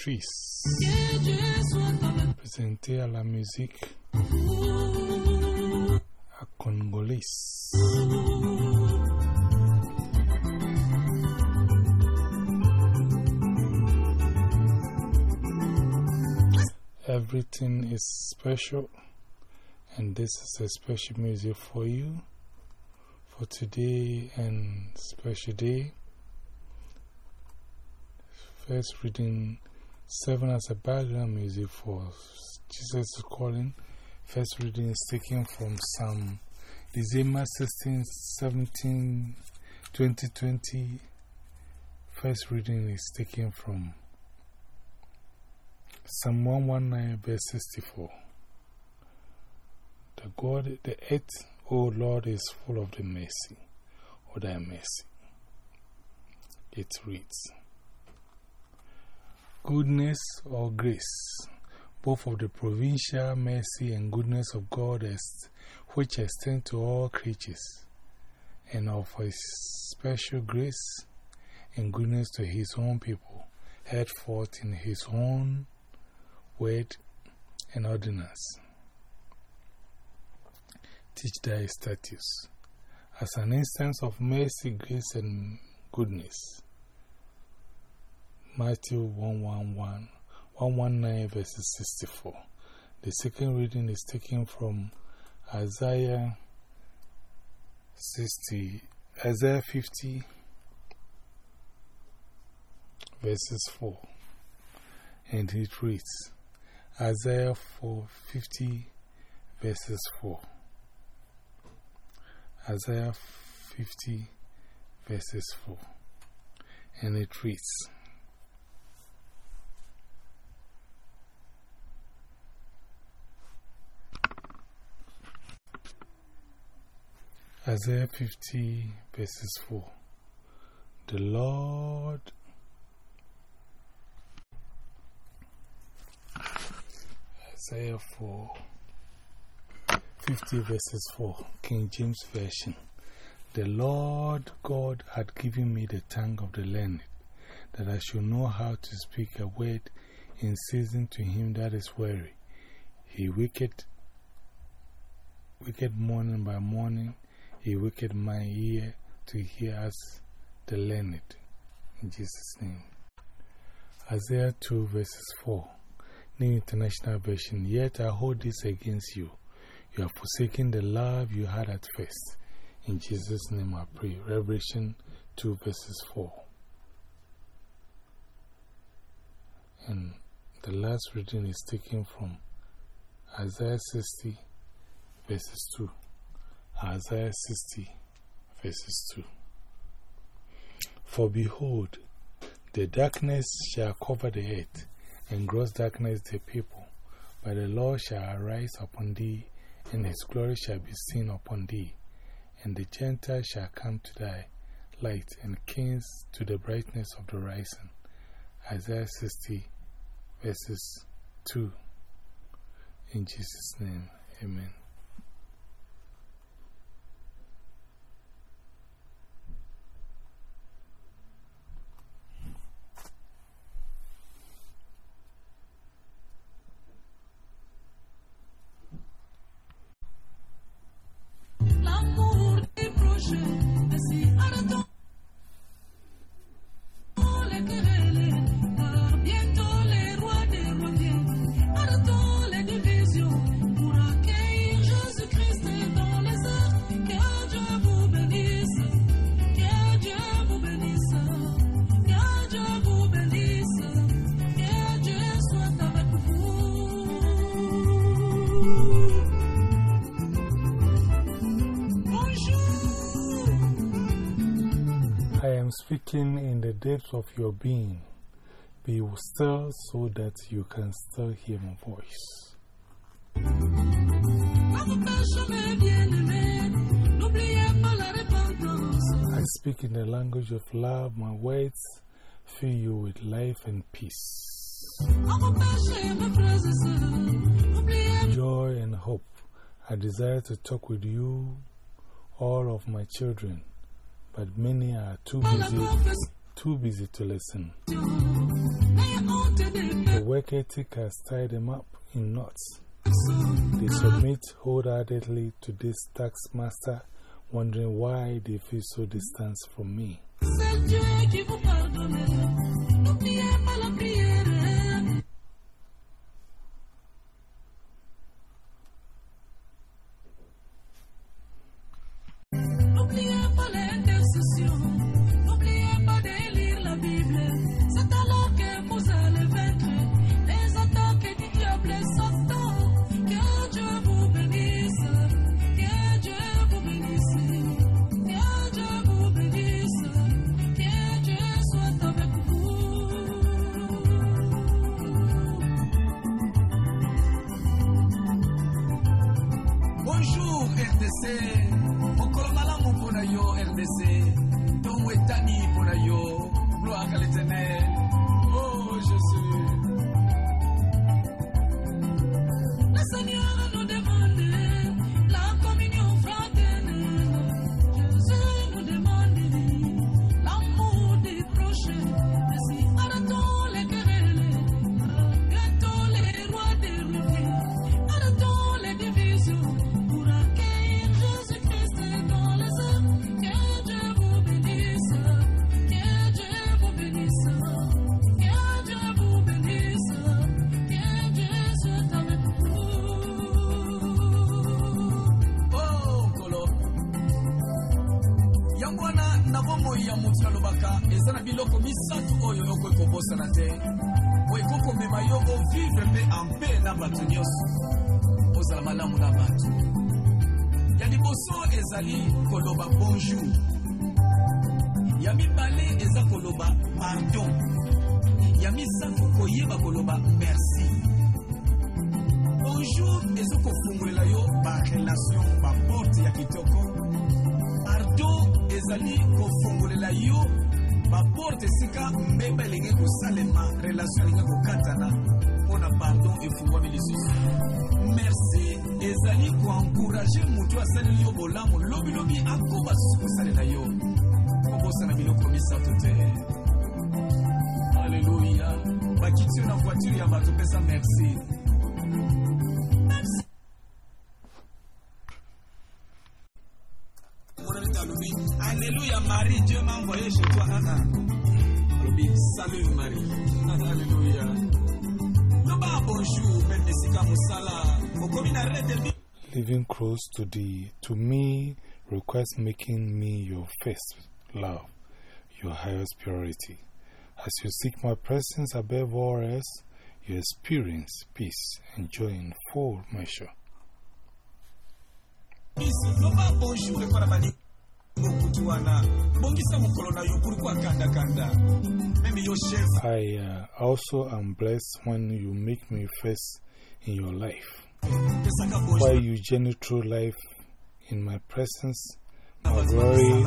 Patrice. À la musique à Congolais. Everything is special, and this is a special music for you for today and special day. First reading 7 as a background music for Jesus Calling. First reading is taken from Psalm December 16, 17, 2020. First reading is taken from Psalm 119, verse 64. The God, the earth, O Lord, is full of the mercy, or thy mercy. It reads Goodness or grace, both of the provincial mercy and goodness of God, which extend to all creatures, and of His special grace and goodness to His own people, head forth in His own word and ordinance. Teach thy statutes as an instance of mercy, grace, and goodness. Matthew 111, 119, verses 64. The second reading is taken from Isaiah 60, Isaiah 50, verses 4. And it reads Isaiah 4, 50, verses 4. Isaiah 50, verses 4. And it reads Isaiah 50, verses 4. The Lord Isaiah 4, 50 verses 4, King James Version. The Lord God had given me the tongue of the learned, that I should know how to speak a word in season to him that is weary. He wicked, wicked morning by morning, he wicked my ear to hear us the learned. In Jesus' name. Isaiah 2 verses 4. New International Version. Yet I hold this against you. You have forsaken the love you had at first. In Jesus' name I pray. Revelation 2 verses 4. And the last reading is taken from Isaiah 60 verses 2. Isaiah 60 verses 2. For behold, the darkness shall cover the earth and gross darkness the people. But the Lord shall arise upon thee, and his glory shall be seen upon thee. And the Gentiles shall come to thy light, and kings to the brightness of the rising. Isaiah 60, verses 2. In Jesus' name, amen. Speaking in the depths of your being. Be still so that you can still hear my voice. I speak in the language of love. My words fill you with life and peace, joy and hope. I desire to talk with you, all of my children, but many are too busy, too busy to listen. The work ethic has tied them up in knots. They submit wholeheartedly to this taskmaster, wondering why they feel so distant from me. wana na bomoi ya motu alobaka eza na biloko misato oyo yoko ekobosana te. Boye kokomema yo ovivre mpe ampe na bato nyonso. Ozala malamu na bato. Ya liboso ezali koloba bonjour. Ya mibale eza koloba pardon ya misato koyeba koloba merci. Bonjour ezokofungolela yo barelation baporte ya kitoko. Pardon ezali kofongolela yo. Baporte esika mbemba elingi kosalema relation elingi kokatana. Mpo na pardon efungwami lisusu. Merci. Ezali koencourage moto asaleli yo bolamu. Lobilobi akoba susu kosalela yo. Kobosana biloko misato te. Alleluya bakiti yo na voiture ya bato pesa merci. Alléluia Marie, Dieu m'a envoyé chez toi. Salut Marie. Alléluia. Living close to thee, to me, requires making me your first love, your highest purity. As you seek my presence above all else, you experience peace and joy in full measure. I uh, also am blessed when you make me first in your life. While you journey through life in my presence, my glory,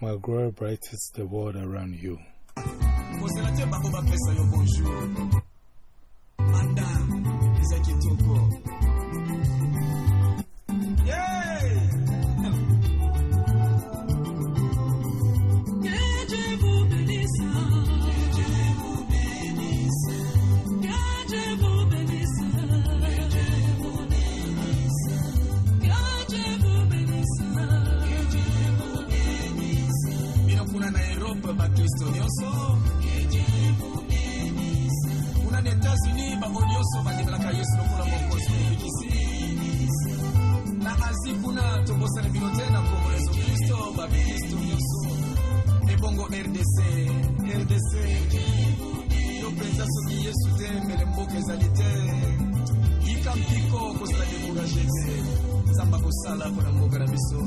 my glory brightens the world around you. Kuna na etats-unis bango nyonso bandemelaka yesu lokola mokonzi mobikisi na asie kuna tobosana bino te na nkombo na yesu kristo bakristo nyonso ebongo rdc rdc yo mpenza soki yesu te mele mboka ezali te. Yika mpiko kozala dekourage te nzambe akosala mpona mboka na biso.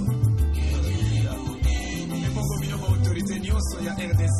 Ebongo bino baautorité nyonso ya rdc